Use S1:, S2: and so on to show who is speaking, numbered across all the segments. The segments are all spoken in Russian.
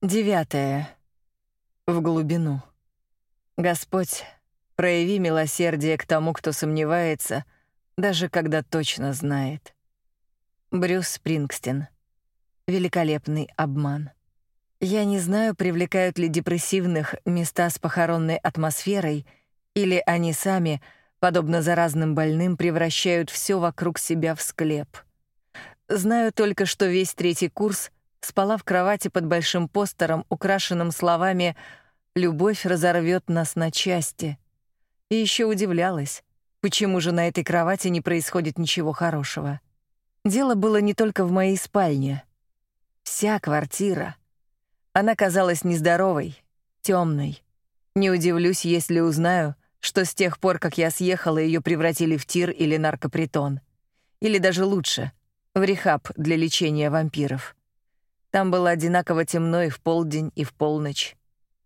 S1: Девятое. В глубину. Господь, прояви милосердие к тому, кто сомневается, даже когда точно знает. Брюс Спрингстин. Великолепный обман. Я не знаю, привлекают ли депрессивных места с похоронной атмосферой, или они сами, подобно заразным больным, превращают все вокруг себя в склеп. Знаю только, что весь третий курс — спала в кровати под большим постером, украшенным словами «Любовь разорвет нас на части». И еще удивлялась, почему же на этой кровати не происходит ничего хорошего. Дело было не только в моей спальне. Вся квартира. Она казалась нездоровой, темной. Не удивлюсь, если узнаю, что с тех пор, как я съехала, ее превратили в тир или наркопритон. Или даже лучше — в рехаб для лечения вампиров. Там было одинаково темно и в полдень, и в полночь.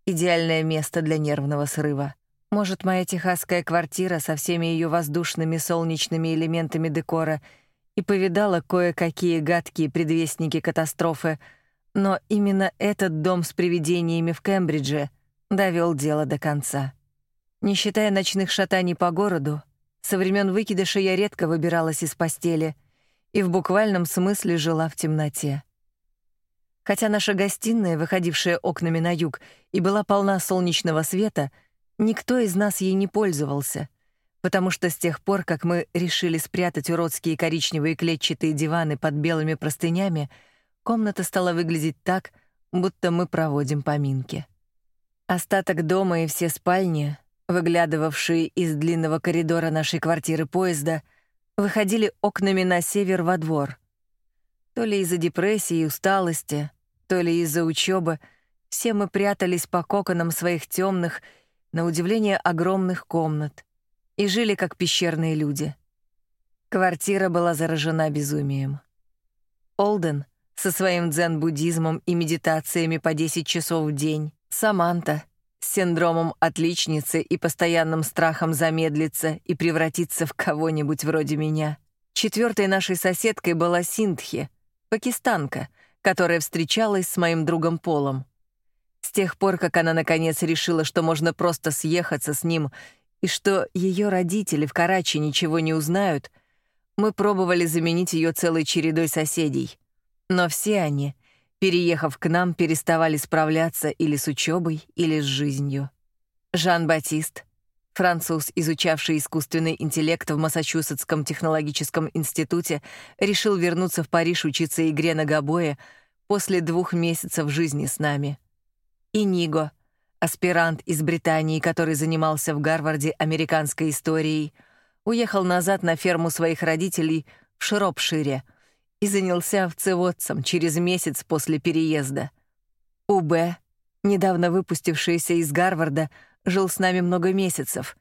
S1: Идеальное место для нервного срыва. Может, моя техасская квартира со всеми ее воздушными солнечными элементами декора и повидала кое-какие гадкие предвестники катастрофы, но именно этот дом с привидениями в Кембридже довел дело до конца. Не считая ночных шатаний по городу, со времен выкидыша я редко выбиралась из постели и в буквальном смысле жила в темноте. Хотя наша гостиная, выходившая окнами на юг, и была полна солнечного света, никто из нас ей не пользовался, потому что с тех пор, как мы решили спрятать уродские коричневые клетчатые диваны под белыми простынями, комната стала выглядеть так, будто мы проводим поминки. Остаток дома и все спальни, выглядывавшие из длинного коридора нашей квартиры поезда, выходили окнами на север во двор — то ли из-за депрессии и усталости, то ли из-за учебы, все мы прятались по коконам своих темных, на удивление огромных комнат и жили как пещерные люди. Квартира была заражена безумием. Олден со своим дзен-буддизмом и медитациями по 10 часов в день, Саманта с синдромом отличницы и постоянным страхом замедлиться и превратиться в кого-нибудь вроде меня. Четвертой нашей соседкой была Синтхи, пакистанка, которая встречалась с моим другом Полом. С тех пор, как она наконец решила, что можно просто съехаться с ним и что ее родители в Карачи ничего не узнают, мы пробовали заменить ее целой чередой соседей. Но все они, переехав к нам, переставали справляться или с учебой, или с жизнью. Жан-Батист, Француз, изучавший искусственный интеллект в Массачусетском технологическом институте, решил вернуться в Париж учиться игре на гобое после двух месяцев жизни с нами. И Ниго, аспирант из Британии, который занимался в Гарварде американской историей, уехал назад на ферму своих родителей в Шропшире и занялся овцеводцем через месяц после переезда. УБ, недавно выпустившийся из Гарварда, жил с нами много месяцев.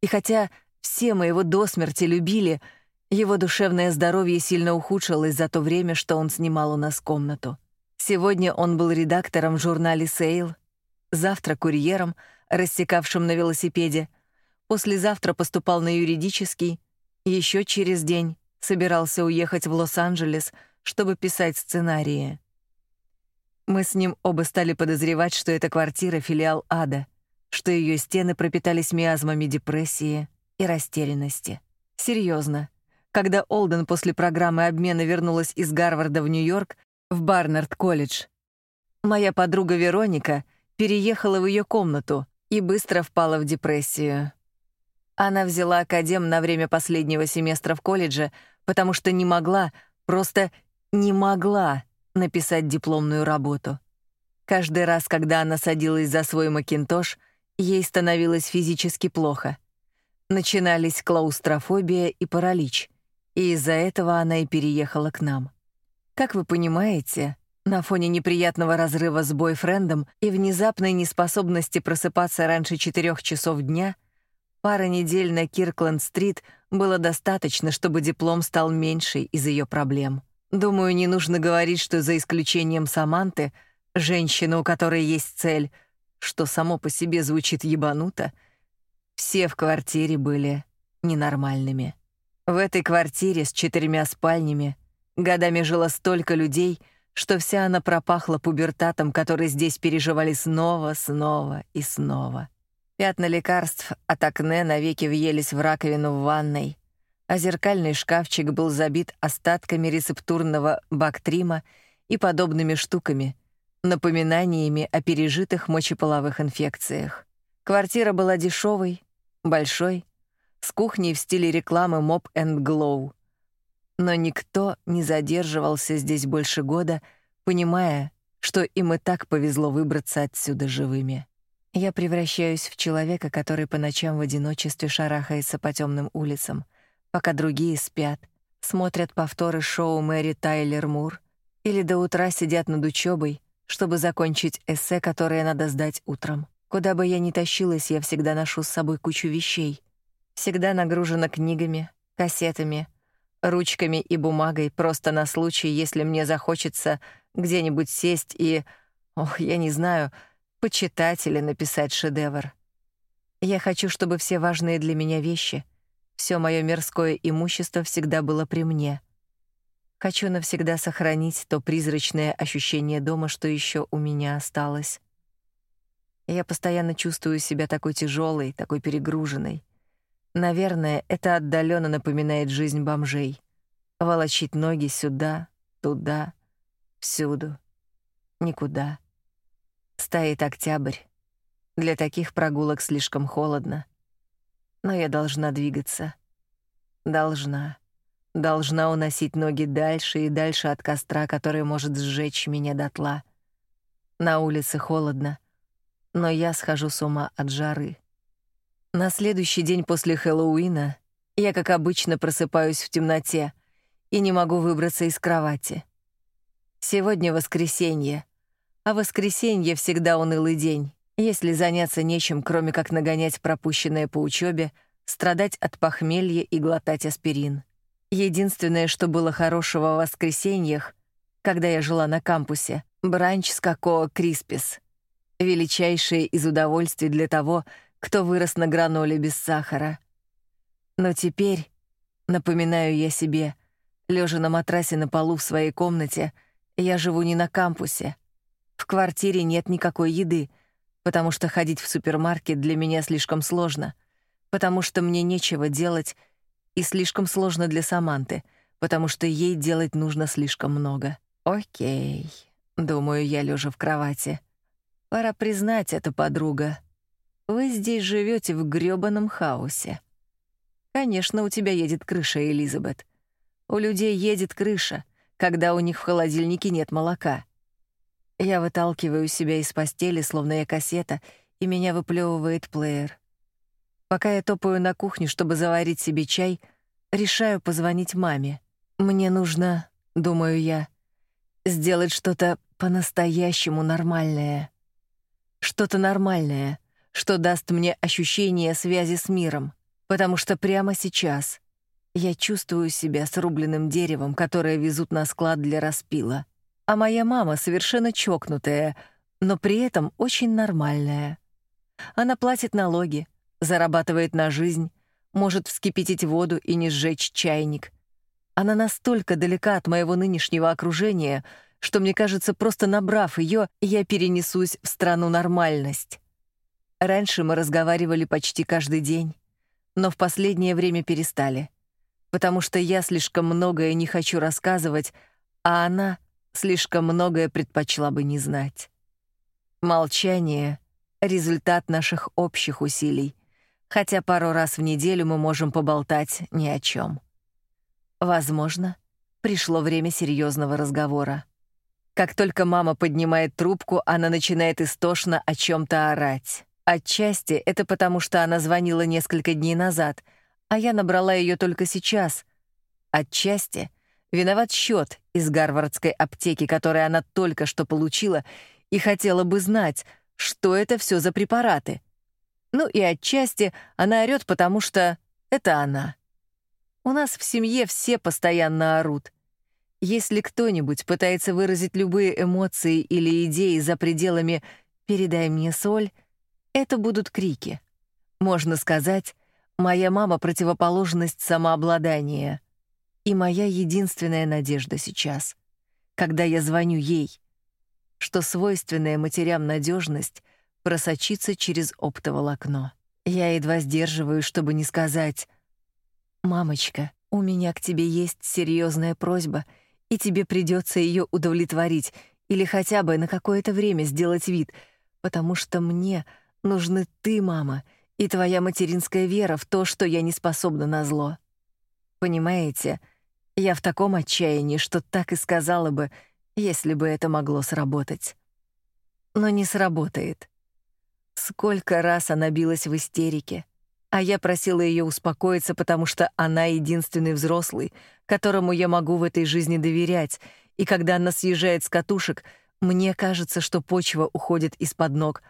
S1: И хотя все мы его до смерти любили, его душевное здоровье сильно ухудшилось за то время, что он снимал у нас комнату. Сегодня он был редактором в журнале «Сейл», завтра — курьером, рассекавшим на велосипеде, послезавтра поступал на юридический, еще через день собирался уехать в Лос-Анджелес, чтобы писать сценарии. Мы с ним оба стали подозревать, что эта квартира — филиал ада — что ее стены пропитались миазмами депрессии и растерянности. Серьезно, когда Олден после программы обмена вернулась из Гарварда в Нью-Йорк, в Барнард-колледж, моя подруга Вероника переехала в ее комнату и быстро впала в депрессию. Она взяла академ на время последнего семестра в колледже, потому что не могла, просто не могла написать дипломную работу. Каждый раз, когда она садилась за свой макинтош, Ей становилось физически плохо. Начинались клаустрофобия и паралич, и из-за этого она и переехала к нам. Как вы понимаете, на фоне неприятного разрыва с бойфрендом и внезапной неспособности просыпаться раньше четырех часов дня, пара недель на Киркленд-стрит было достаточно, чтобы диплом стал меньшей из ее проблем. Думаю, не нужно говорить, что за исключением Саманты, женщины, у которой есть цель — что само по себе звучит ебануто, все в квартире были ненормальными. В этой квартире с четырьмя спальнями годами жило столько людей, что вся она пропахла пубертатом, который здесь переживали снова, снова и снова. Пятна лекарств от акне навеки въелись в раковину в ванной, а зеркальный шкафчик был забит остатками рецептурного бактрима и подобными штуками, напоминаниями о пережитых мочеполовых инфекциях. Квартира была дешевой, большой, с кухней в стиле рекламы Mop and Glow. Но никто не задерживался здесь больше года, понимая, что им и так повезло выбраться отсюда живыми. Я превращаюсь в человека, который по ночам в одиночестве шарахается по темным улицам, пока другие спят, смотрят повторы шоу Мэри Тайлер Мур или до утра сидят над учебой, чтобы закончить эссе, которое надо сдать утром. Куда бы я ни тащилась, я всегда ношу с собой кучу вещей. Всегда нагружена книгами, кассетами, ручками и бумагой просто на случай, если мне захочется где-нибудь сесть и, ох, я не знаю, почитать или написать шедевр. Я хочу, чтобы все важные для меня вещи, все мое мирское имущество всегда было при мне. Хочу навсегда сохранить то призрачное ощущение дома, что еще у меня осталось. Я постоянно чувствую себя такой тяжелой, такой перегруженной. Наверное, это отдаленно напоминает жизнь бомжей. Волочить ноги сюда, туда, всюду, никуда. Стоит октябрь. Для таких прогулок слишком холодно. Но я должна двигаться. Должна. Должна уносить ноги дальше и дальше от костра, который может сжечь меня дотла. На улице холодно, но я схожу с ума от жары. На следующий день после Хэллоуина я, как обычно, просыпаюсь в темноте и не могу выбраться из кровати. Сегодня воскресенье, а воскресенье всегда унылый день, если заняться нечем, кроме как нагонять пропущенное по учебе, страдать от похмелья и глотать аспирин. Единственное, что было хорошего в воскресеньях, когда я жила на кампусе, бранч с какоа криспис. Величайшее из удовольствий для того, кто вырос на граноле без сахара. Но теперь, напоминаю я себе, лежа на матрасе на полу в своей комнате, я живу не на кампусе, в квартире нет никакой еды, потому что ходить в супермаркет для меня слишком сложно, потому что мне нечего делать и слишком сложно для Саманты, потому что ей делать нужно слишком много. О'кей, думаю я, лежа в кровати. Пора признать это, подруга. Вы здесь живете в грёбаном хаосе. Конечно, у тебя едет крыша, Элизабет. У людей едет крыша, когда у них в холодильнике нет молока. Я выталкиваю себя из постели, словно я кассета, и меня выплевывает плеер. Пока я топаю на кухню, чтобы заварить себе чай, решаю позвонить маме. Мне нужно, думаю я, сделать что-то по-настоящему нормальное. Что-то нормальное, что даст мне ощущение связи с миром, потому что прямо сейчас я чувствую себя срубленным деревом, которое везут на склад для распила а моя мама совершенно чокнутая, но при этом очень нормальная. Она платит налоги, зарабатывает на жизнь, может вскипятить воду и не сжечь чайник. Она настолько далека от моего нынешнего окружения, что мне кажется, просто набрав ее, я перенесусь в страну нормальность. Раньше мы разговаривали почти каждый день, но в последнее время перестали, потому что я слишком многое не хочу рассказывать, а она слишком многое предпочла бы не знать. Молчание — результат наших общих усилий, хотя пару раз в неделю мы можем поболтать ни о чем. Возможно, пришло время серьезного разговора. Как только мама поднимает трубку, она начинает истошно о чем то орать. Отчасти это потому, что она звонила несколько дней назад, а я набрала ее только сейчас. Отчасти Виноват счет из гарвардской аптеки, который она только что получила, и хотела бы знать, что это все за препараты. Ну и отчасти она орёт, потому что это она. У нас в семье все постоянно орут. Если кто-нибудь пытается выразить любые эмоции или идеи за пределами «передай мне соль», это будут крики. Можно сказать, моя мама — противоположность самообладания — и моя единственная надежда сейчас. когда я звоню ей, что свойственная матерям надежность просочится через оптоволокно. Я едва сдерживаю, чтобы не сказать: "Мамочка, у меня к тебе есть серьезная просьба, и тебе придется ее удовлетворить или хотя бы на какое-то время сделать вид, потому что мне нужны ты, мама, и твоя материнская вера в то, что я не способна на зло. Понимаете, я в таком отчаянии, что так и сказала бы, если бы это могло сработать. Но не сработает. Сколько раз она билась в истерике, а я просила ее успокоиться, потому что она единственный взрослый, которому я могу в этой жизни доверять, и когда она съезжает с катушек, мне кажется, что почва уходит из-под ног,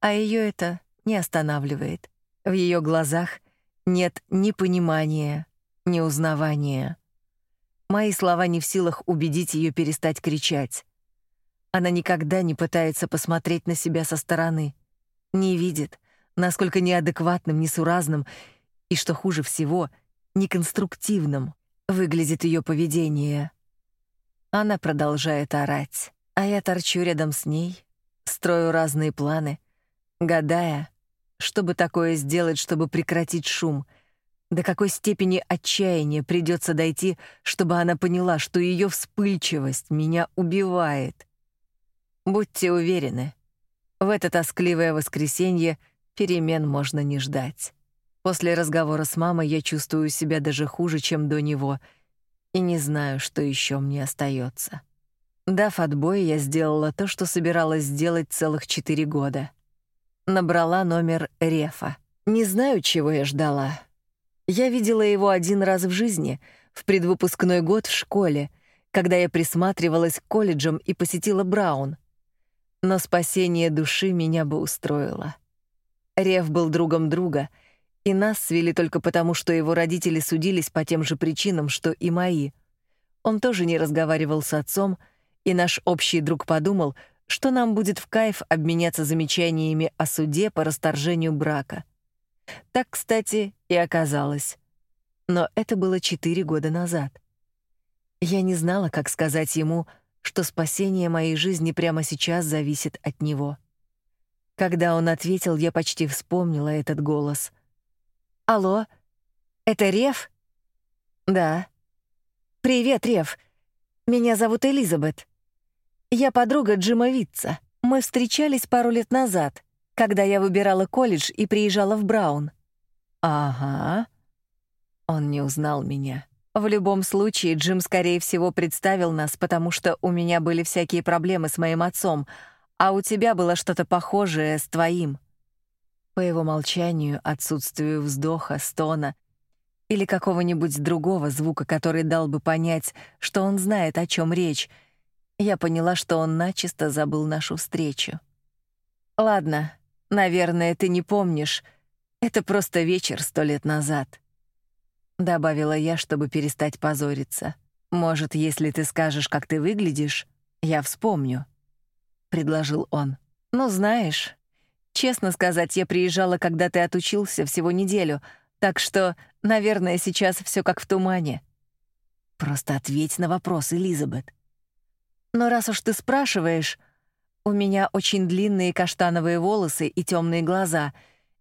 S1: а ее это не останавливает. В ее глазах нет ни понимания, ни узнавания. Мои слова не в силах убедить ее перестать кричать. Она никогда не пытается посмотреть на себя со стороны, не видит, насколько неадекватным, несуразным и, что хуже всего, неконструктивным выглядит ее поведение. Она продолжает орать, а я торчу рядом с ней, строю разные планы, гадая, что бы такое сделать, чтобы прекратить шум — до какой степени отчаяния придется дойти, чтобы она поняла, что ее вспыльчивость меня убивает. Будьте уверены, в это тоскливое воскресенье перемен можно не ждать. После разговора с мамой я чувствую себя даже хуже, чем до него, и не знаю, что еще мне остается. Дав отбой, я сделала то, что собиралась сделать целых четыре года. Набрала номер Рефа. Не знаю, чего я ждала. Я видела его один раз в жизни, в предвыпускной год в школе, когда я присматривалась к колледжам и посетила Браун. Но спасение души меня бы устроило. Рев был другом друга, и нас свели только потому, что его родители судились по тем же причинам, что и мои. Он тоже не разговаривал с отцом, и наш общий друг подумал, что нам будет в кайф обменяться замечаниями о суде по расторжению брака. Так, кстати, и оказалось. Но это было четыре года назад. Я не знала, как сказать ему, что спасение моей жизни прямо сейчас зависит от него. Когда он ответил, я почти вспомнила этот голос. «Алло, это Рев?» «Да». «Привет, Рев. Меня зовут Элизабет. Я подруга Джима Витца. Мы встречались пару лет назад когда я выбирала колледж и приезжала в Браун. Ага. Он не узнал меня. В любом случае, Джим, скорее всего, представил нас, потому что у меня были всякие проблемы с моим отцом, а у тебя было что-то похожее с твоим. По его молчанию, отсутствию вздоха, стона или какого-нибудь другого звука, который дал бы понять, что он знает, о чем речь, я поняла, что он начисто забыл нашу встречу. Ладно, Наверное, ты не помнишь. Это просто вечер сто лет назад. Добавила я, чтобы перестать позориться. Может, если ты скажешь, как ты выглядишь, я вспомню. Предложил он. Ну, знаешь, честно сказать, я приезжала, когда ты отучился всего неделю, так что, наверное, сейчас все как в тумане. Просто ответь на вопрос, Элизабет. Но раз уж ты спрашиваешь, у меня очень длинные каштановые волосы и темные глаза.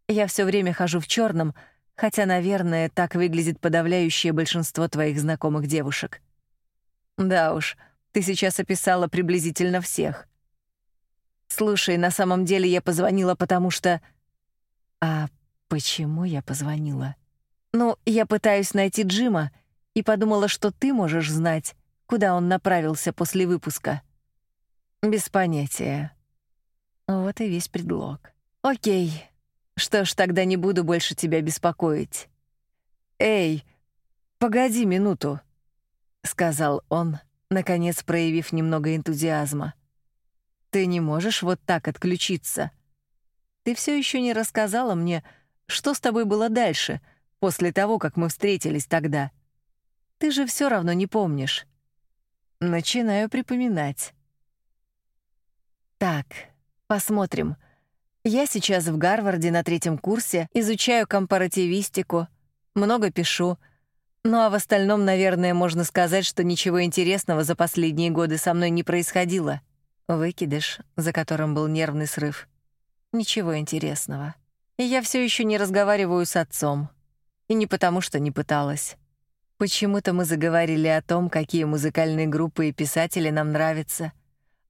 S1: Я все время хожу в черном, хотя, наверное, так выглядит подавляющее большинство твоих знакомых девушек. Да уж, ты сейчас описала приблизительно всех. Слушай, на самом деле я позвонила, потому что А почему я позвонила? Ну, я пытаюсь найти Джима и подумала, что ты можешь знать, куда он направился после выпуска. Без понятия. Вот и весь предлог. Окей. Что ж, тогда не буду больше тебя беспокоить. Эй, погоди минуту, сказал он, наконец проявив немного энтузиазма. Ты не можешь вот так отключиться. Ты все еще не рассказала мне, что с тобой было дальше, после того, как мы встретились тогда. Ты же все равно не помнишь. Начинаю припоминать. Так, посмотрим. Я сейчас в Гарварде на третьем курсе, изучаю компаративистику, много пишу. Ну а в остальном, наверное, можно сказать, что ничего интересного за последние годы со мной не происходило. Выкидыш, за которым был нервный срыв. Ничего интересного. И я все еще не разговариваю с отцом. И не потому, что не пыталась. Почему-то мы заговорили о том, какие музыкальные группы и писатели нам нравятся.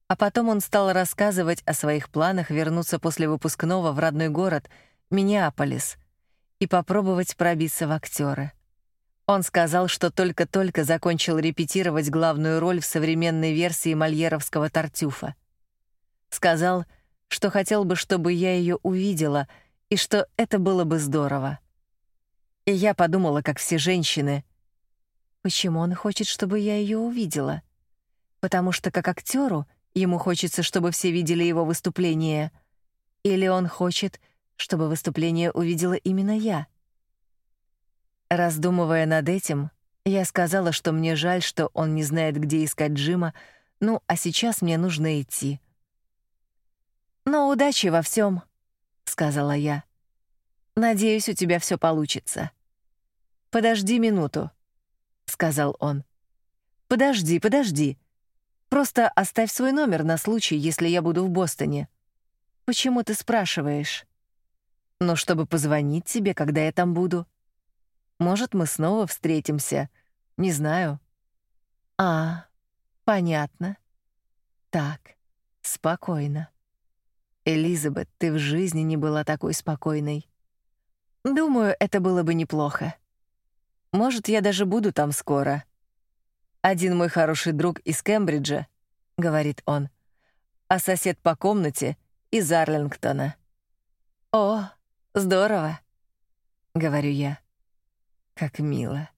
S1: А потом он стал рассказывать о своих планах вернуться после выпускного в родной город, Миннеаполис, и попробовать пробиться в актеры. Он сказал, что только-только закончил репетировать главную роль в современной версии мольеровского Тартюфа. Сказал, что хотел бы, чтобы я ее увидела, и что это было бы здорово. И я подумала, как все женщины, почему он хочет, чтобы я ее увидела? Потому что как актеру ему хочется, чтобы все видели его выступление, или он хочет, чтобы выступление увидела именно я. Раздумывая над этим, я сказала, что мне жаль, что он не знает, где искать Джима, ну, а сейчас мне нужно идти. «Но удачи во всем, сказала я. «Надеюсь, у тебя все получится». «Подожди минуту», — сказал он. «Подожди, подожди. Просто оставь свой номер на случай, если я буду в Бостоне. Почему ты спрашиваешь?» «Ну, чтобы позвонить тебе, когда я там буду». Может, мы снова встретимся. Не знаю. А, понятно. Так, спокойно. Элизабет, ты в жизни не была такой спокойной. Думаю, это было бы неплохо. Может, я даже буду там скоро. Один мой хороший друг из Кембриджа, говорит он, а сосед по комнате из Арлингтона. О, здорово, говорю я. Как мило.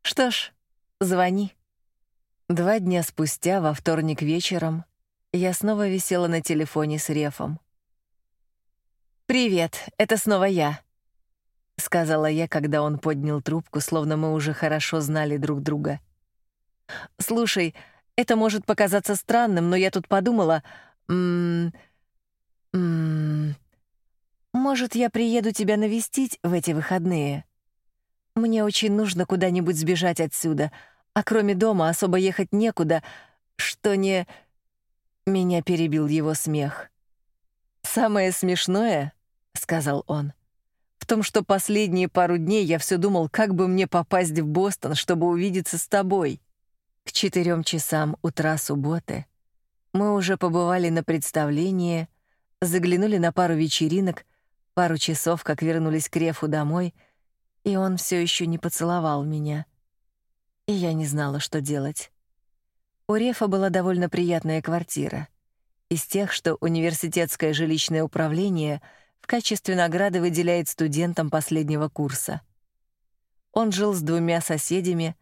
S1: Что ж, звони. Два дня спустя, во вторник вечером, я снова висела на телефоне с Рефом. «Привет, это снова я», — сказала я, когда он поднял трубку, словно мы уже хорошо знали друг друга. «Слушай, это может показаться странным, но я тут подумала... М -м может, я приеду тебя навестить в эти выходные?» Мне очень нужно куда-нибудь сбежать отсюда, а кроме дома особо ехать некуда, что не... Меня перебил его смех. «Самое смешное, — сказал он, — в том, что последние пару дней я все думал, как бы мне попасть в Бостон, чтобы увидеться с тобой. К четырем часам утра субботы мы уже побывали на представлении, заглянули на пару вечеринок, пару часов, как вернулись к Рефу домой — и он все еще не поцеловал меня. И я не знала, что делать. У Рефа была довольно приятная квартира. Из тех, что университетское жилищное управление в качестве награды выделяет студентам последнего курса. Он жил с двумя соседями,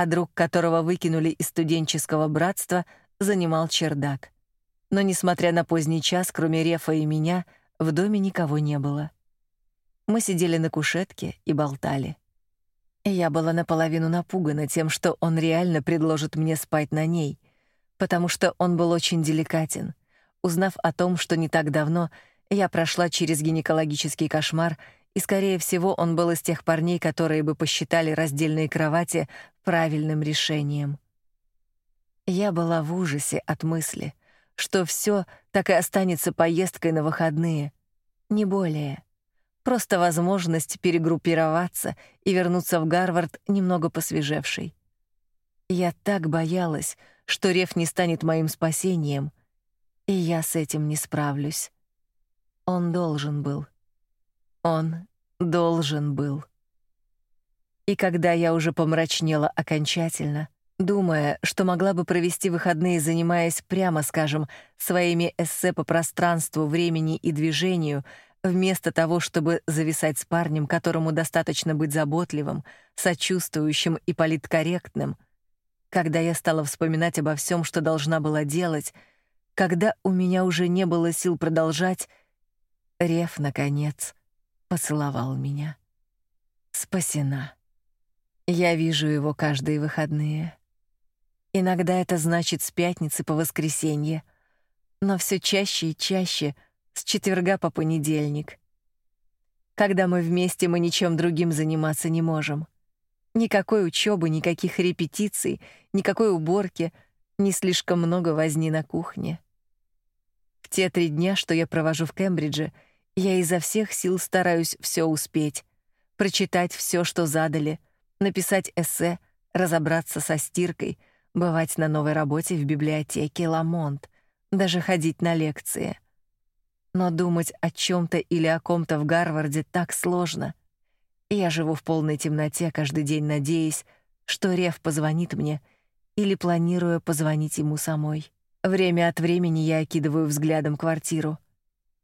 S1: а друг которого выкинули из студенческого братства, занимал чердак. Но, несмотря на поздний час, кроме Рефа и меня, в доме никого не было. Мы сидели на кушетке и болтали. Я была наполовину напугана тем, что он реально предложит мне спать на ней, потому что он был очень деликатен. Узнав о том, что не так давно я прошла через гинекологический кошмар, и, скорее всего, он был из тех парней, которые бы посчитали раздельные кровати правильным решением. Я была в ужасе от мысли, что все так и останется поездкой на выходные, не более. Просто возможность перегруппироваться и вернуться в Гарвард немного посвежевшей. Я так боялась, что Рев не станет моим спасением, и я с этим не справлюсь. Он должен был. Он должен был. И когда я уже помрачнела окончательно, думая, что могла бы провести выходные, занимаясь прямо, скажем, своими эссе по пространству, времени и движению, Вместо того, чтобы зависать с парнем, которому достаточно быть заботливым, сочувствующим и политкорректным, когда я стала вспоминать обо всем, что должна была делать, когда у меня уже не было сил продолжать, Рев, наконец, поцеловал меня. Спасена. Я вижу его каждые выходные. Иногда это значит с пятницы по воскресенье, но все чаще и чаще — с четверга по понедельник. Когда мы вместе, мы ничем другим заниматься не можем. Никакой учебы, никаких репетиций, никакой уборки, не слишком много возни на кухне. В те три дня, что я провожу в Кембридже, я изо всех сил стараюсь все успеть, прочитать все, что задали, написать эссе, разобраться со стиркой, бывать на новой работе в библиотеке Ламонт, даже ходить на лекции. Но думать о чем то или о ком-то в Гарварде так сложно. Я живу в полной темноте каждый день, надеясь, что Рев позвонит мне или планируя позвонить ему самой. Время от времени я окидываю взглядом квартиру.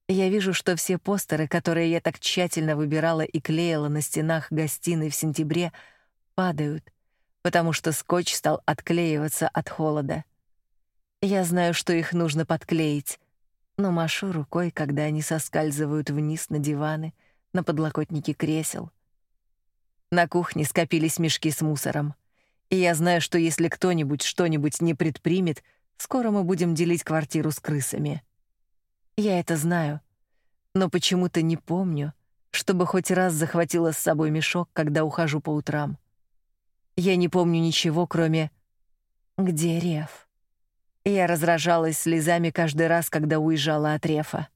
S1: Я вижу, что все постеры, которые я так тщательно выбирала и клеила на стенах гостиной в сентябре, падают, потому что скотч стал отклеиваться от холода. Я знаю, что их нужно подклеить, но машу рукой, когда они соскальзывают вниз на диваны, на подлокотники кресел. На кухне скопились мешки с мусором. И я знаю, что если кто-нибудь что-нибудь не предпримет, скоро мы будем делить квартиру с крысами. Я это знаю, но почему-то не помню, чтобы хоть раз захватила с собой мешок, когда ухожу по утрам. Я не помню ничего, кроме «Где Реф?». Я разражалась слезами каждый раз, когда уезжала от Рефа.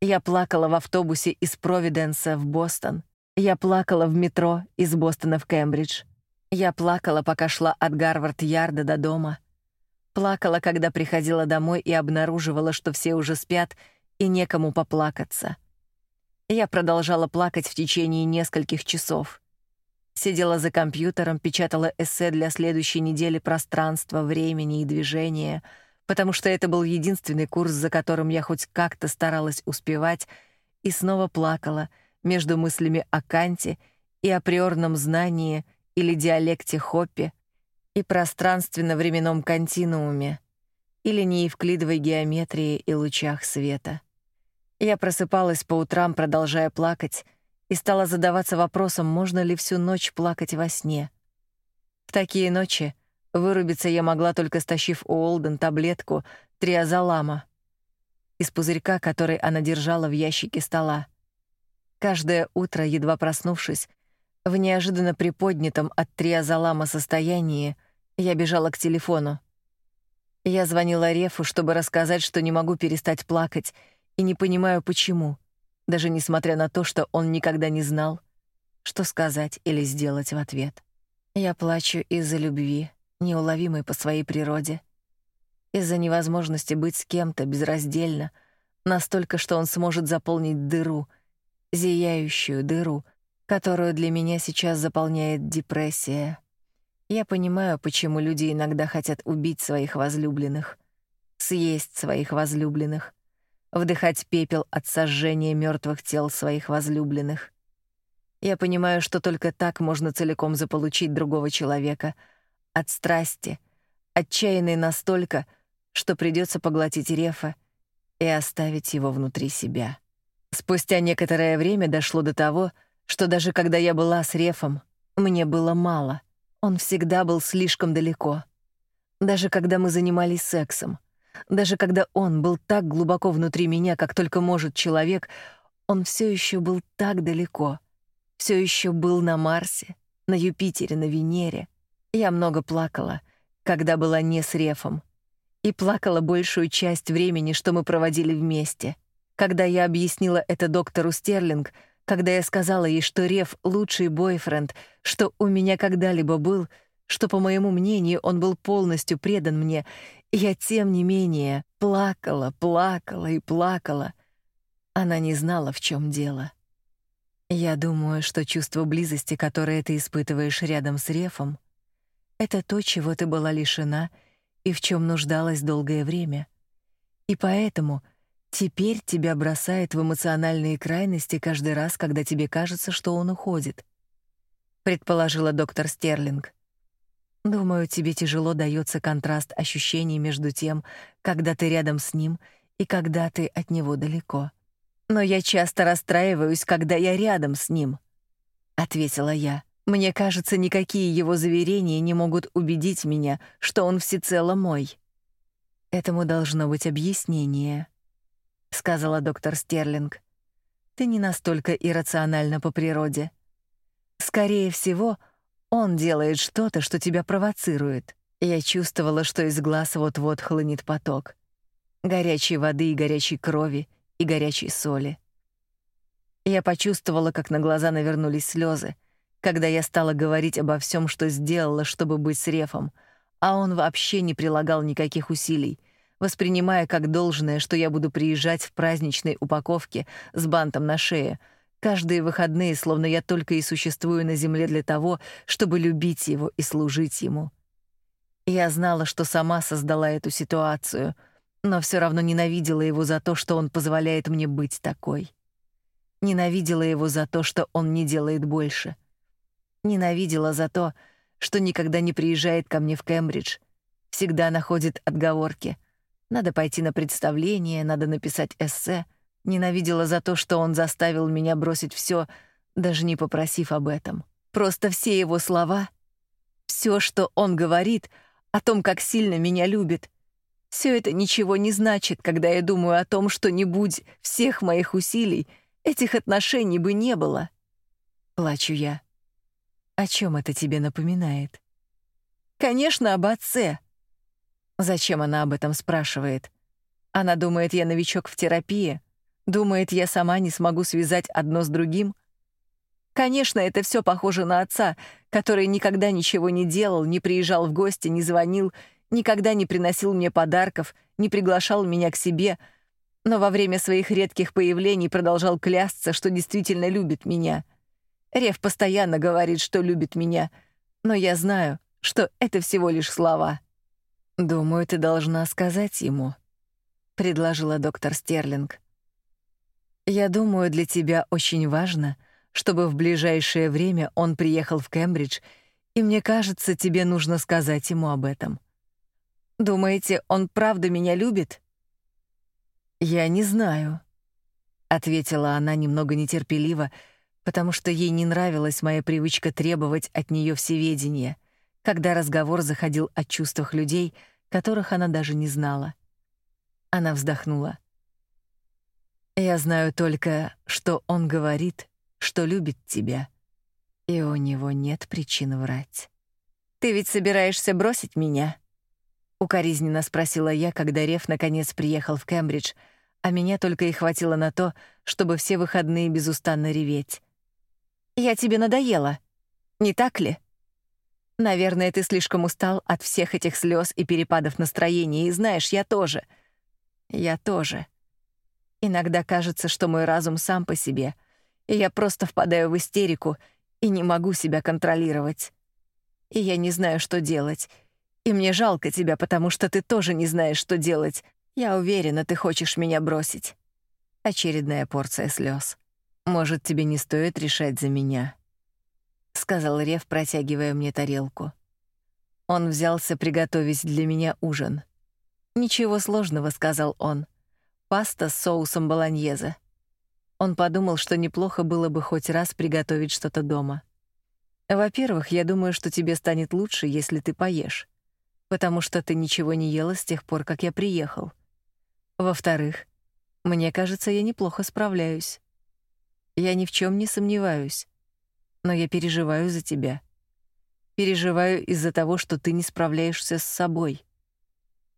S1: Я плакала в автобусе из Провиденса в Бостон. Я плакала в метро из Бостона в Кембридж. Я плакала, пока шла от Гарвард-Ярда до дома. Плакала, когда приходила домой и обнаруживала, что все уже спят — и некому поплакаться. Я продолжала плакать в течение нескольких часов. Сидела за компьютером, печатала эссе для следующей недели пространства, времени и движения, потому что это был единственный курс, за которым я хоть как-то старалась успевать, и снова плакала между мыслями о Канте и априорном знании или диалекте Хоппи и пространственно-временном континууме, или неевклидовой геометрии и лучах света. Я просыпалась по утрам, продолжая плакать, и стала задаваться вопросом, можно ли всю ночь плакать во сне. В такие ночи вырубиться я могла только стащив у Олден таблетку триазолама из пузырька, который она держала в ящике стола. Каждое утро, едва проснувшись, в неожиданно приподнятом от триазолама состоянии, я бежала к телефону. Я звонила Рефу, чтобы рассказать, что не могу перестать плакать и не понимаю почему, даже несмотря на то, что он никогда не знал, что сказать или сделать в ответ. Я плачу из-за любви, неуловимой по своей природе, из-за невозможности быть с кем-то безраздельно, настолько, что он сможет заполнить дыру, зияющую дыру, которую для меня сейчас заполняет депрессия. Я понимаю, почему люди иногда хотят убить своих возлюбленных, съесть своих возлюбленных, вдыхать пепел от сожжения мертвых тел своих возлюбленных. Я понимаю, что только так можно целиком заполучить другого человека от страсти, отчаянной настолько, что придется поглотить рефа и оставить его внутри себя. Спустя некоторое время дошло до того, что даже когда я была с рефом, мне было мало. Он всегда был слишком далеко. Даже когда мы занимались сексом, даже когда он был так глубоко внутри меня, как только может человек, он все еще был так далеко. Все еще был на Марсе, на Юпитере, на Венере. Я много плакала, когда была не с Рефом. И плакала большую часть времени, что мы проводили вместе. Когда я объяснила это доктору Стерлинг — когда я сказала ей, что Рев — лучший бойфренд, что у меня когда-либо был, что, по моему мнению, он был полностью предан мне, я, тем не менее, плакала, плакала и плакала. Она не знала, в чем дело. Я думаю, что чувство близости, которое ты испытываешь рядом с Рефом, это то, чего ты была лишена и в чем нуждалась долгое время. И поэтому — Теперь тебя бросает в эмоциональные крайности каждый раз, когда тебе кажется, что он уходит, предположила доктор Стерлинг. Думаю, тебе тяжело дается контраст ощущений между тем, когда ты рядом с ним и когда ты от него далеко. Но я часто расстраиваюсь, когда я рядом с ним, ответила я. Мне кажется, никакие его заверения не могут убедить меня, что он всецело мой. Этому должно быть объяснение сказала доктор Стерлинг. Ты не настолько иррациональна по природе. Скорее всего, он делает что-то, что тебя провоцирует. Я чувствовала, что из глаз вот-вот хлынет поток. Горячей воды и горячей крови, и горячей соли. Я почувствовала, как на глаза навернулись слезы, когда я стала говорить обо всем, что сделала, чтобы быть с Рефом, а он вообще не прилагал никаких усилий, воспринимая как должное, что я буду приезжать в праздничной упаковке с бантом на шее — Каждые выходные, словно я только и существую на земле для того, чтобы любить его и служить ему. Я знала, что сама создала эту ситуацию, но все равно ненавидела его за то, что он позволяет мне быть такой. Ненавидела его за то, что он не делает больше. Ненавидела за то, что никогда не приезжает ко мне в Кембридж, всегда находит отговорки. Надо пойти на представление, надо написать эссе — Ненавидела за то, что он заставил меня бросить все, даже не попросив об этом. Просто все его слова, все, что он говорит о том, как сильно меня любит, все это ничего не значит, когда я думаю о том, что не будь всех моих усилий, этих отношений бы не было. Плачу я. О чем это тебе напоминает? Конечно, об отце. Зачем она об этом спрашивает? Она думает, я новичок в терапии. Думает, я сама не смогу связать одно с другим? Конечно, это все похоже на отца, который никогда ничего не делал, не приезжал в гости, не звонил, никогда не приносил мне подарков, не приглашал меня к себе, но во время своих редких появлений продолжал клясться, что действительно любит меня. Рев постоянно говорит, что любит меня, но я знаю, что это всего лишь слова. «Думаю, ты должна сказать ему», — предложила доктор Стерлинг. Я думаю, для тебя очень важно, чтобы в ближайшее время он приехал в Кембридж, и мне кажется, тебе нужно сказать ему об этом. Думаете, он правда меня любит? Я не знаю, ответила она немного нетерпеливо, потому что ей не нравилась моя привычка требовать от нее всеведения, когда разговор заходил о чувствах людей, которых она даже не знала. Она вздохнула. Я знаю только, что он говорит, что любит тебя, и у него нет причин врать. Ты ведь собираешься бросить меня? укоризненно спросила я, когда Реф наконец приехал в Кембридж, а меня только и хватило на то, чтобы все выходные безустанно реветь. Я тебе надоела, не так ли? Наверное, ты слишком устал от всех этих слез и перепадов настроения, и знаешь, я тоже. Я тоже. Иногда кажется, что мой разум сам по себе, и я просто впадаю в истерику и не могу себя контролировать. И я не знаю, что делать. И мне жалко тебя, потому что ты тоже не знаешь, что делать. Я уверена, ты хочешь меня бросить. Очередная порция слез. Может, тебе не стоит решать за меня, сказал Рев, протягивая мне тарелку. Он взялся приготовить для меня ужин. Ничего сложного, сказал он паста с соусом болоньезе. Он подумал, что неплохо было бы хоть раз приготовить что-то дома. Во-первых, я думаю, что тебе станет лучше, если ты поешь, потому что ты ничего не ела с тех пор, как я приехал. Во-вторых, мне кажется, я неплохо справляюсь. Я ни в чем не сомневаюсь, но я переживаю за тебя. Переживаю из-за того, что ты не справляешься с собой.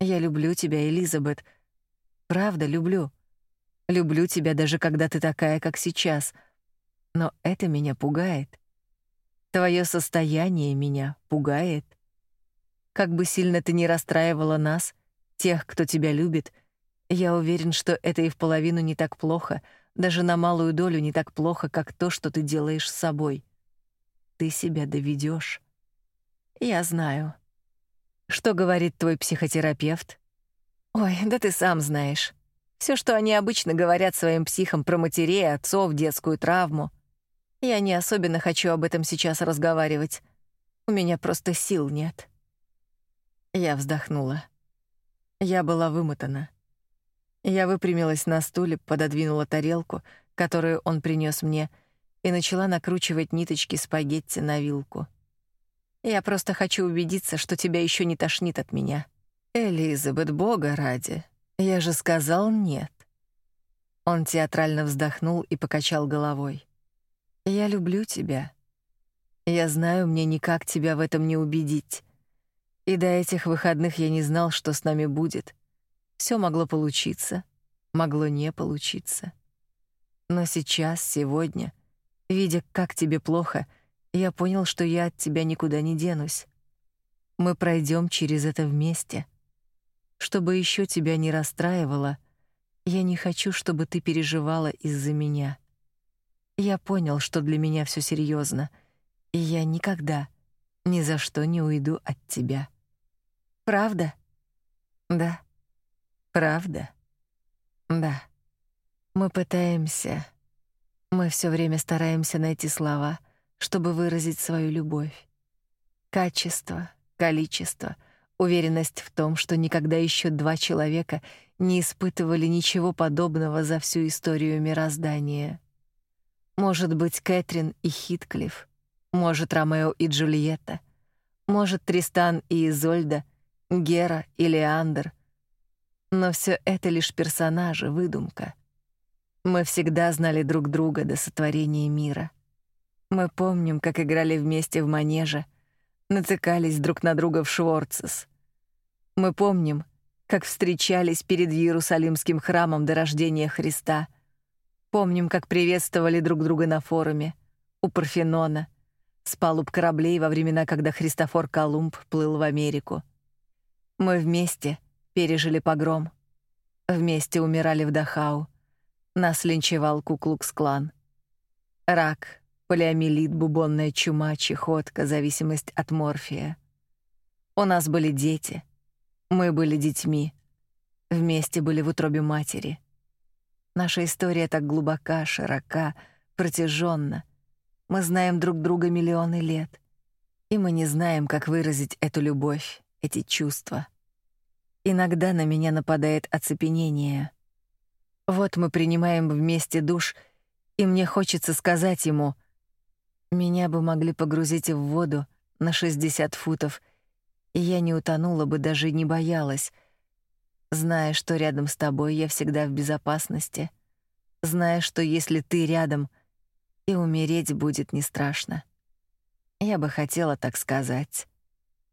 S1: Я люблю тебя, Элизабет, — Правда, люблю. Люблю тебя даже когда ты такая, как сейчас. Но это меня пугает. Твое состояние меня пугает. Как бы сильно ты ни расстраивала нас, тех, кто тебя любит, я уверен, что это и в половину не так плохо, даже на малую долю не так плохо, как то, что ты делаешь с собой. Ты себя доведешь. Я знаю. Что говорит твой психотерапевт? Ой, да ты сам знаешь. Все, что они обычно говорят своим психам про матерей, отцов, детскую травму. Я не особенно хочу об этом сейчас разговаривать. У меня просто сил нет. Я вздохнула. Я была вымотана. Я выпрямилась на стуле, пододвинула тарелку, которую он принес мне, и начала накручивать ниточки спагетти на вилку. Я просто хочу убедиться, что тебя еще не тошнит от меня. «Элизабет, бога ради, я же сказал нет». Он театрально вздохнул и покачал головой. «Я люблю тебя. Я знаю, мне никак тебя в этом не убедить. И до этих выходных я не знал, что с нами будет. Все могло получиться, могло не получиться. Но сейчас, сегодня, видя, как тебе плохо, я понял, что я от тебя никуда не денусь. Мы пройдем через это вместе. Чтобы еще тебя не расстраивало, я не хочу, чтобы ты переживала из-за меня. Я понял, что для меня все серьезно, и я никогда, ни за что не уйду от тебя. Правда? Да. Правда? Да. Мы пытаемся. Мы все время стараемся найти слова, чтобы выразить свою любовь. Качество, количество, уверенность в том, что никогда еще два человека не испытывали ничего подобного за всю историю мироздания. Может быть, Кэтрин и Хитклифф, может, Ромео и Джульетта, может, Тристан и Изольда, Гера и Леандр. Но все это лишь персонажи, выдумка — мы всегда знали друг друга до сотворения мира. Мы помним, как играли вместе в манеже, натыкались друг на друга в Шворцес. Мы помним, как встречались перед Иерусалимским храмом до рождения Христа. Помним, как приветствовали друг друга на форуме, у Парфенона, с палуб кораблей во времена, когда Христофор Колумб плыл в Америку. Мы вместе пережили погром, вместе умирали в Дахау, нас линчевал Куклукс-клан. Рак, полиомиелит, бубонная чума, чехотка, зависимость от морфия. У нас были дети. Мы были детьми. Вместе были в утробе матери. Наша история так глубока, широка, протяженна. Мы знаем друг друга миллионы лет. И мы не знаем, как выразить эту любовь, эти чувства. Иногда на меня нападает оцепенение — вот мы принимаем вместе душ, и мне хочется сказать ему: меня бы могли погрузить в воду на 60 футов, и я не утонула бы, даже не боялась, зная, что рядом с тобой я всегда в безопасности, зная, что если ты рядом, и умереть будет не страшно. Я бы хотела так сказать,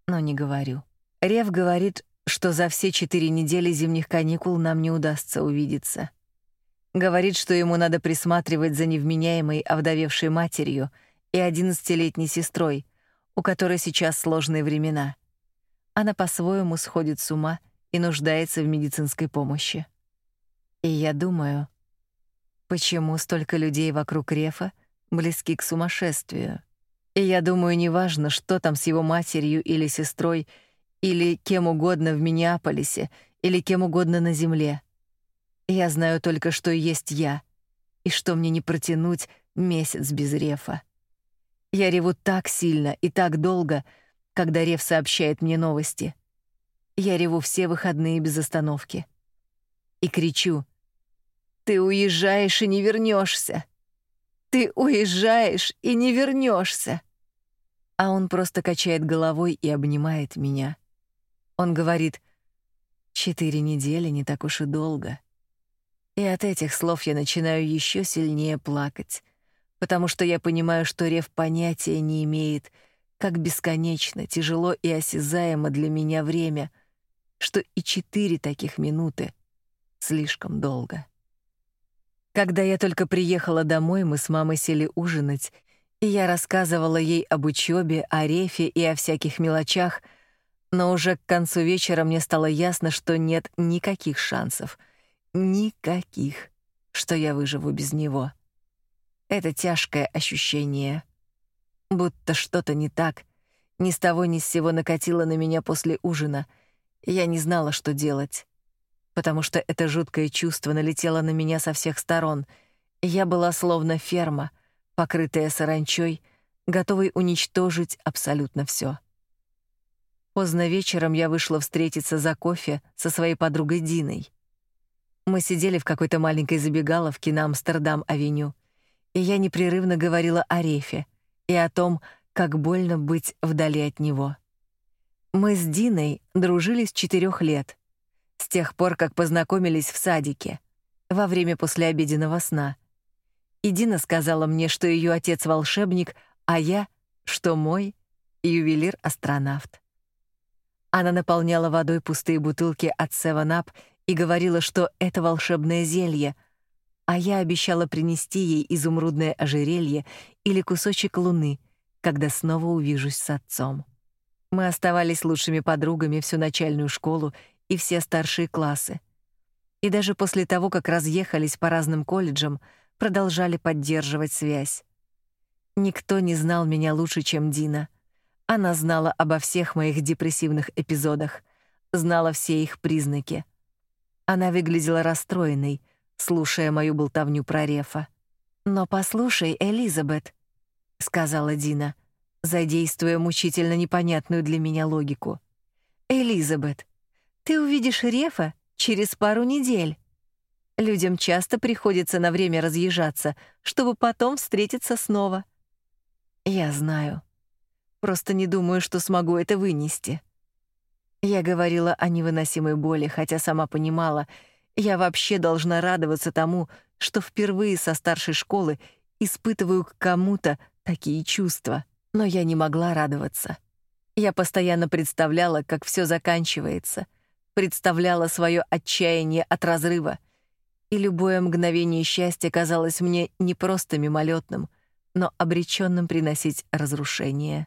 S1: но не говорю. Рев говорит, что за все четыре недели зимних каникул нам не удастся увидеться. Говорит, что ему надо присматривать за невменяемой овдовевшей матерью и одиннадцатилетней сестрой, у которой сейчас сложные времена. Она по-своему сходит с ума и нуждается в медицинской помощи. И я думаю, почему столько людей вокруг Рефа близки к сумасшествию? И я думаю, неважно, что там с его матерью или сестрой, или кем угодно в Миннеаполисе, или кем угодно на земле — я знаю только, что есть я, и что мне не протянуть месяц без рефа. Я реву так сильно и так долго, когда рев сообщает мне новости. Я реву все выходные без остановки. И кричу: "Ты уезжаешь и не вернешься! Ты уезжаешь и не вернешься!" А он просто качает головой и обнимает меня. Он говорит: «Четыре недели не так уж и долго. И от этих слов я начинаю еще сильнее плакать, потому что я понимаю, что Рев понятия не имеет, как бесконечно, тяжело и осязаемо для меня время, что и четыре таких минуты слишком долго. Когда я только приехала домой, мы с мамой сели ужинать, и я рассказывала ей об учебе, о Рефе и о всяких мелочах, но уже к концу вечера мне стало ясно, что нет никаких шансов — Никаких, что я выживу без него. Это тяжкое ощущение, будто что-то не так, ни с того ни с сего накатило на меня после ужина. я не знала, что делать, потому что это жуткое чувство налетело на меня со всех сторон. Я была словно ферма, покрытая саранчой, готовой уничтожить абсолютно все. Поздно вечером я вышла встретиться за кофе со своей подругой Диной. Мы сидели в какой-то маленькой забегаловке на Амстердам-авеню, и я непрерывно говорила о Рефе и о том, как больно быть вдали от него. Мы с Диной дружили с четырех лет, с тех пор, как познакомились в садике, во время послеобеденного сна. И Дина сказала мне, что ее отец волшебник, а я что мой ювелир-астронавт. Она наполняла водой пустые бутылки от Seven Up и говорила, что это волшебное зелье, а я обещала принести ей изумрудное ожерелье или кусочек луны, когда снова увижусь с отцом. Мы оставались лучшими подругами всю начальную школу и все старшие классы. И даже после того, как разъехались по разным колледжам, продолжали поддерживать связь. Никто не знал меня лучше, чем Дина. Она знала обо всех моих депрессивных эпизодах, знала все их признаки. Она выглядела расстроенной, слушая мою болтовню про Рефа. «Но послушай, Элизабет», — сказала Дина, задействуя мучительно непонятную для меня логику. «Элизабет, ты увидишь Рефа через пару недель. Людям часто приходится на время разъезжаться, чтобы потом встретиться снова. Я знаю. Просто не думаю, что смогу это вынести. Я говорила о невыносимой боли, хотя сама понимала, я вообще должна радоваться тому, что впервые со старшей школы испытываю к кому-то такие чувства. Но я не могла радоваться. Я постоянно представляла, как все заканчивается, представляла свое отчаяние от разрыва, и любое мгновение счастья казалось мне не просто мимолетным, но обреченным приносить разрушение.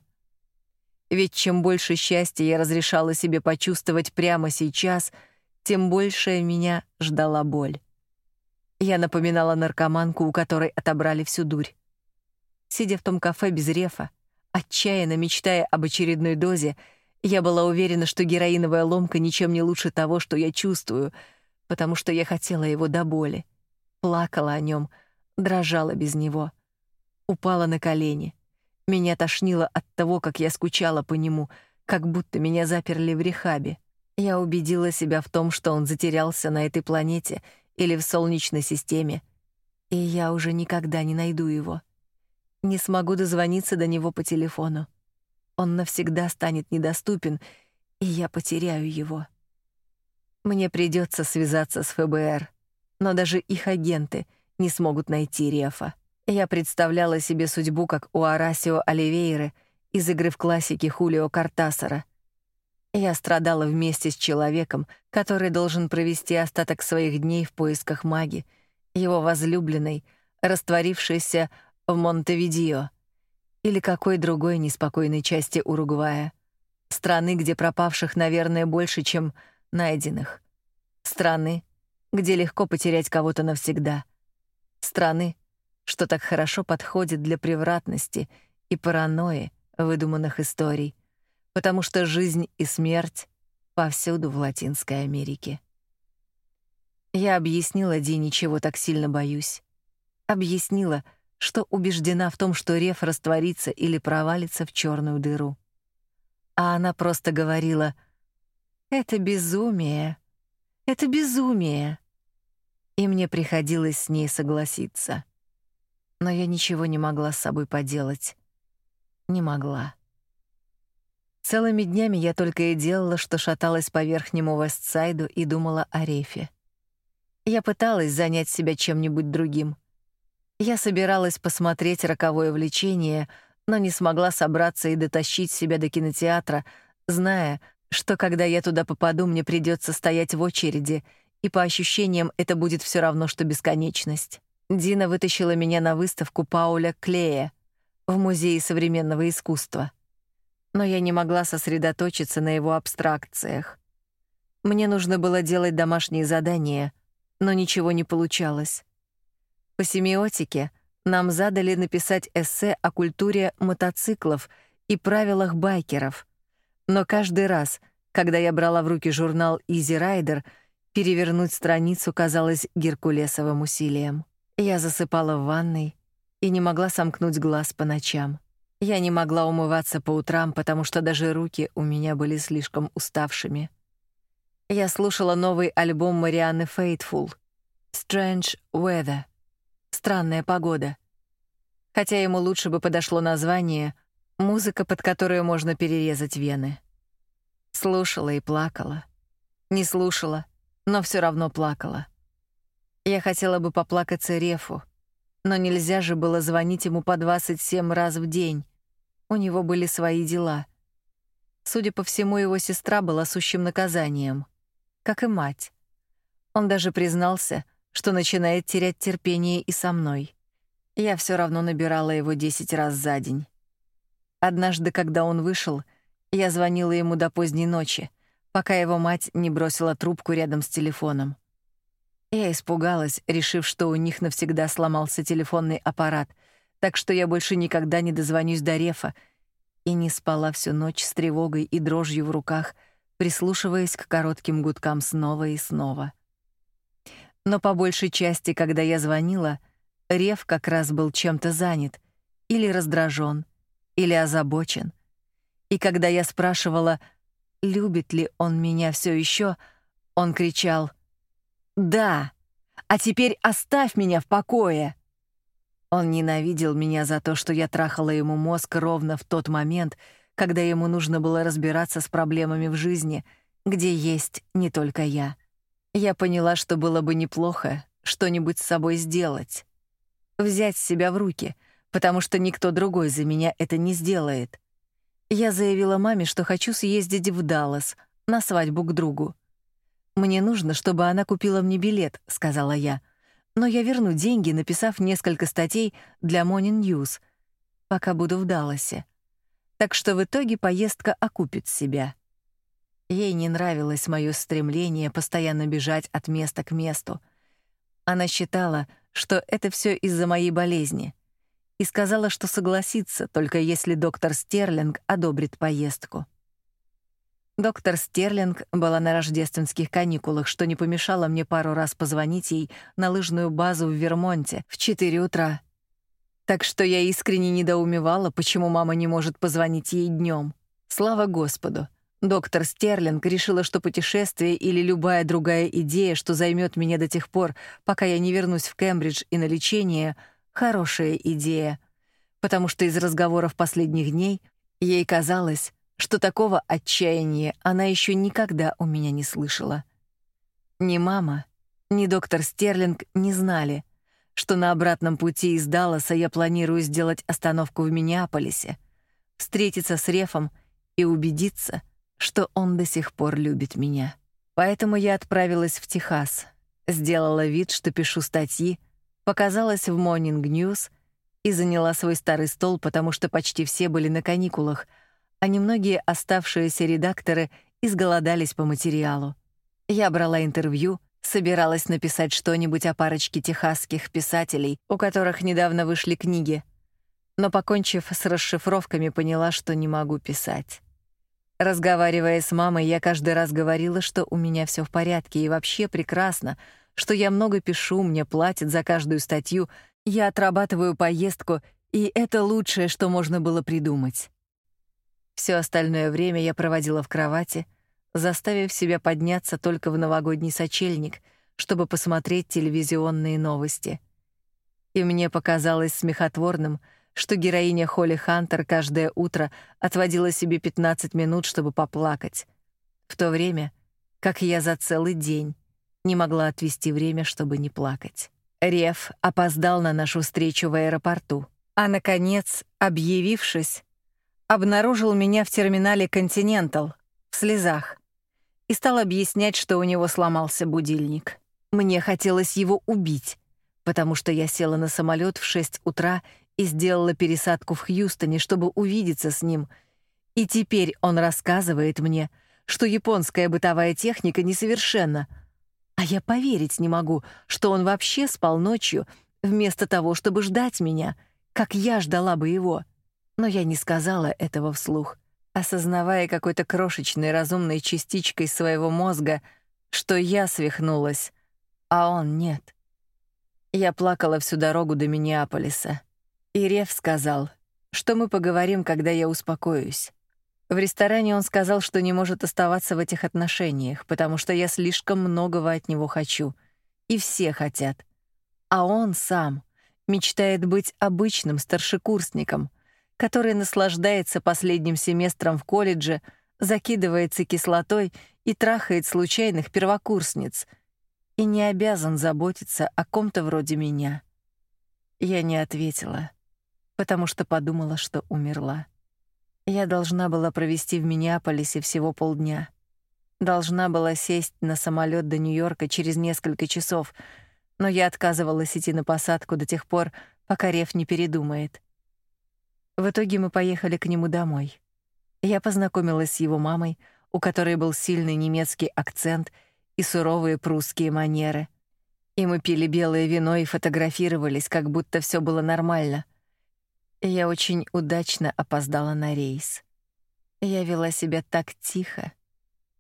S1: Ведь чем больше счастья я разрешала себе почувствовать прямо сейчас, тем больше меня ждала боль. Я напоминала наркоманку, у которой отобрали всю дурь. Сидя в том кафе без рефа, отчаянно мечтая об очередной дозе, я была уверена, что героиновая ломка ничем не лучше того, что я чувствую, потому что я хотела его до боли. Плакала о нем, дрожала без него. Упала на колени. Меня тошнило от того, как я скучала по нему, как будто меня заперли в рехабе. Я убедила себя в том, что он затерялся на этой планете или в Солнечной системе, и я уже никогда не найду его. Не смогу дозвониться до него по телефону. Он навсегда станет недоступен, и я потеряю его. Мне придется связаться с ФБР, но даже их агенты не смогут найти Рефа. Я представляла себе судьбу, как у Арасио Оливейры из игры в классике Хулио Картасара. Я страдала вместе с человеком, который должен провести остаток своих дней в поисках маги, его возлюбленной, растворившейся в Монтевидео или какой другой неспокойной части Уругвая, страны, где пропавших, наверное, больше, чем найденных, страны, где легко потерять кого-то навсегда, страны, что так хорошо подходит для превратности и паранойи выдуманных историй, потому что жизнь и смерть повсюду в Латинской Америке. Я объяснила Дине, чего так сильно боюсь. Объяснила, что убеждена в том, что реф растворится или провалится в черную дыру. А она просто говорила: "Это безумие. Это безумие". И мне приходилось с ней согласиться но я ничего не могла с собой поделать. Не могла. Целыми днями я только и делала, что шаталась по верхнему Вестсайду и думала о Рефе. Я пыталась занять себя чем-нибудь другим. Я собиралась посмотреть «Роковое влечение», но не смогла собраться и дотащить себя до кинотеатра, зная, что когда я туда попаду, мне придется стоять в очереди, и по ощущениям это будет все равно что бесконечность. Дина вытащила меня на выставку Пауля Клея в Музее современного искусства. Но я не могла сосредоточиться на его абстракциях. Мне нужно было делать домашние задания, но ничего не получалось. По семиотике нам задали написать эссе о культуре мотоциклов и правилах байкеров. Но каждый раз, когда я брала в руки журнал Easy Rider, перевернуть страницу казалось геркулесовым усилием. Я засыпала в ванной и не могла сомкнуть глаз по ночам. Я не могла умываться по утрам, потому что даже руки у меня были слишком уставшими. Я слушала новый альбом Марианны Фейтфул Strange Weather. Странная погода. Хотя ему лучше бы подошло название музыка, под которую можно перерезать вены. Слушала и плакала. Не слушала, но все равно плакала. Я хотела бы поплакаться Рефу, но нельзя же было звонить ему по 27 раз в день. У него были свои дела. Судя по всему, его сестра была сущим наказанием, как и мать. Он даже признался, что начинает терять терпение и со мной. Я все равно набирала его 10 раз за день. Однажды, когда он вышел, я звонила ему до поздней ночи, пока его мать не бросила трубку рядом с телефоном. Я испугалась, решив, что у них навсегда сломался телефонный аппарат, так что я больше никогда не дозвонюсь до Рефа, и не спала всю ночь с тревогой и дрожью в руках, прислушиваясь к коротким гудкам снова и снова. Но по большей части, когда я звонила, Рев как раз был чем-то занят, или раздражен, или озабочен. И когда я спрашивала, любит ли он меня все еще, он кричал: "Да! А теперь оставь меня в покое!" Он ненавидел меня за то, что я трахала ему мозг ровно в тот момент, когда ему нужно было разбираться с проблемами в жизни, где есть не только я. Я поняла, что было бы неплохо что-нибудь с собой сделать. Взять себя в руки, потому что никто другой за меня это не сделает. Я заявила маме, что хочу съездить в Даллас на свадьбу к другу. Мне нужно, чтобы она купила мне билет, сказала я. Но я верну деньги, написав несколько статей для Morning News, пока буду в Далласе. Так что в итоге поездка окупит себя. Ей не нравилось моё стремление постоянно бежать от места к месту. Она считала, что это всё из-за моей болезни — и сказала, что согласится, только если доктор Стерлинг одобрит поездку. Доктор Стерлинг была на рождественских каникулах, что не помешало мне пару раз позвонить ей на лыжную базу в Вермонте в 4 утра. Так что я искренне недоумевала, почему мама не может позвонить ей днем. Слава Господу. Доктор Стерлинг решила, что путешествие или любая другая идея, что займет меня до тех пор, пока я не вернусь в Кембридж и на лечение — хорошая идея, потому что из разговоров последних дней ей казалось, что такого отчаяния она еще никогда у меня не слышала. Ни мама, ни доктор Стерлинг не знали, что на обратном пути из Далласа я планирую сделать остановку в Миннеаполисе, встретиться с Рефом и убедиться, что он до сих пор любит меня. Поэтому я отправилась в Техас, сделала вид, что пишу статьи, показалась в Morning News и заняла свой старый стол, потому что почти все были на каникулах, а немногие оставшиеся редакторы изголодались по материалу. Я брала интервью, собиралась написать что-нибудь о парочке техасских писателей, у которых недавно вышли книги. Но покончив с расшифровками, поняла, что не могу писать. Разговаривая с мамой, я каждый раз говорила, что у меня все в порядке и вообще прекрасно, что я много пишу, мне платят за каждую статью, я отрабатываю поездку, и это лучшее, что можно было придумать. Все остальное время я проводила в кровати, заставив себя подняться только в новогодний сочельник, чтобы посмотреть телевизионные новости. И мне показалось смехотворным, что героиня Холли Хантер каждое утро отводила себе 15 минут, чтобы поплакать, в то время как я за целый день не могла отвести время, чтобы не плакать. Рев опоздал на нашу встречу в аэропорту, а наконец, объявившись, обнаружил меня в терминале Continental в слезах и стал объяснять, что у него сломался будильник. Мне хотелось его убить, потому что я села на самолет в 6 утра и сделала пересадку в Хьюстоне, чтобы увидеться с ним. И теперь он рассказывает мне, что японская бытовая техника несовершенна — а я поверить не могу, что он вообще спал ночью, вместо того, чтобы ждать меня, как я ждала бы его. Но я не сказала этого вслух, осознавая какой-то крошечной разумной частичкой своего мозга, что я свихнулась, а он нет. Я плакала всю дорогу до Миннеаполиса. И Рев сказал, что мы поговорим, когда я успокоюсь. В ресторане он сказал, что не может оставаться в этих отношениях, потому что я слишком многого от него хочу. И все хотят. А он сам мечтает быть обычным старшекурсником, который наслаждается последним семестром в колледже, закидывается кислотой и трахает случайных первокурсниц и не обязан заботиться о ком-то вроде меня. Я не ответила, потому что подумала, что умерла. Я должна была провести в Миннеаполисе всего полдня. Должна была сесть на самолет до Нью-Йорка через несколько часов, но я отказывалась идти на посадку до тех пор, пока Реф не передумает. В итоге мы поехали к нему домой. Я познакомилась с его мамой, у которой был сильный немецкий акцент и суровые прусские манеры. И мы пили белое вино и фотографировались, как будто все было нормально. Я очень удачно опоздала на рейс. Я вела себя так тихо,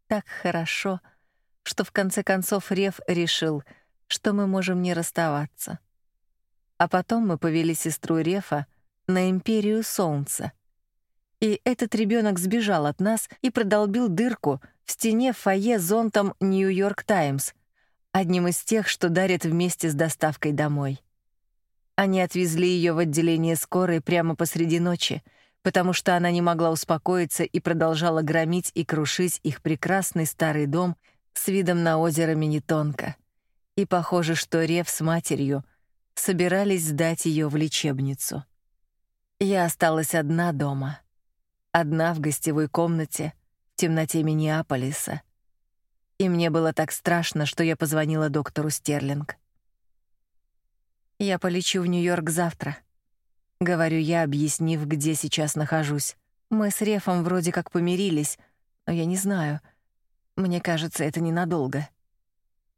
S1: так хорошо, что в конце концов Рев решил, что мы можем не расставаться. А потом мы повели сестру Рефа на империю солнца. И этот ребенок сбежал от нас и продолбил дырку в стене фойе зонтом Нью-Йорк Таймс, одним из тех, что дарят вместе с доставкой домой. Они отвезли ее в отделение скорой прямо посреди ночи, потому что она не могла успокоиться и продолжала громить и крушить их прекрасный старый дом с видом на озеро Минитонка. И похоже, что Рев с матерью собирались сдать ее в лечебницу. Я осталась одна дома. Одна в гостевой комнате в темноте Миннеаполиса. И мне было так страшно, что я позвонила доктору Стерлинг. Я полечу в Нью-Йорк завтра. Говорю я, объяснив, где сейчас нахожусь. Мы с Рефом вроде как помирились, но я не знаю. Мне кажется, это ненадолго.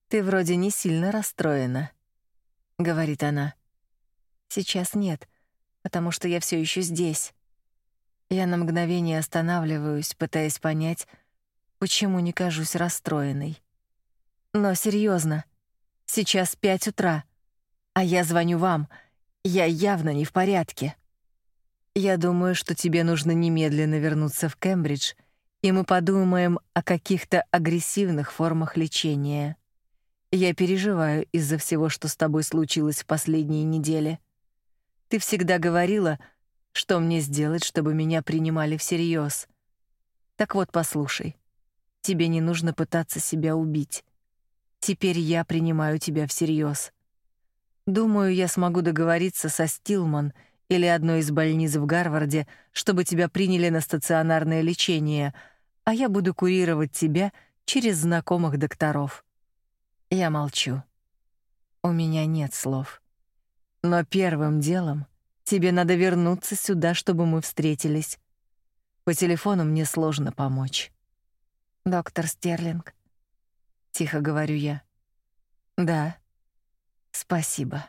S1: Ты вроде не сильно расстроена, говорит она. Сейчас нет потому что я все еще здесь. Я на мгновение останавливаюсь, пытаясь понять, почему не кажусь расстроенной. Но серьезно, сейчас пять утра, а я звоню вам. Я явно не в порядке. Я думаю, что тебе нужно немедленно вернуться в Кембридж, и мы подумаем о каких-то агрессивных формах лечения. Я переживаю из-за всего, что с тобой случилось в последние недели. Ты всегда говорила, что мне сделать, чтобы меня принимали всерьез. Так вот, послушай. Тебе не нужно пытаться себя убить. Теперь я принимаю тебя всерьез. Думаю, я смогу договориться со Стилман или одной из больниц в Гарварде, чтобы тебя приняли на стационарное лечение, а я буду курировать тебя через знакомых докторов. Я молчу. У меня нет слов. Но первым делом тебе надо вернуться сюда, чтобы мы встретились. По телефону мне сложно помочь. Доктор Стерлинг, тихо говорю я. Да. Спасибо.